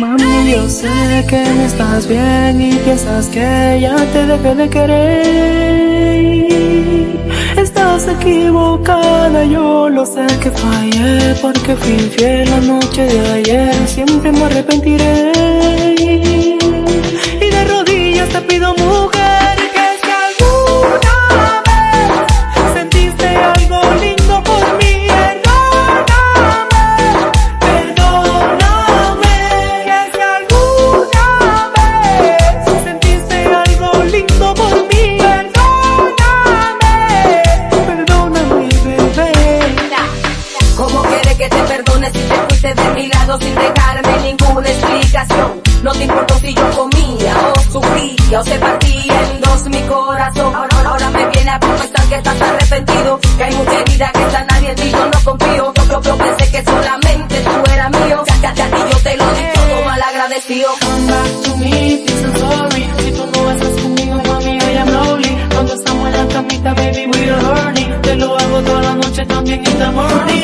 Mami, yo sé que no estás bien y piensas que ya te dejé de querer. Estás equivocada, yo lo sé que fallé porque fui infiel la noche de ayer. Siempre me arrepentiré. Quieres que te perdone si te fuiste de mi lado sin dejarme ninguna explicación? No te importó si yo comía o sufría o se partía en dos mi corazón. Ahora, ahora me viene a confesar que estás arrepentido, que hay mucha herida que está nadie en ti, yo no confío. Yo, yo, pensé que solamente tú eras mío, ya, ya, ya, y yo te lo di todo mal agradecido. Come back to me, dice sorry Si tú no estás conmigo, mami, I am lonely Cuando estamos en la camita, baby, we are horny Te lo hago toda la noche, también in the morning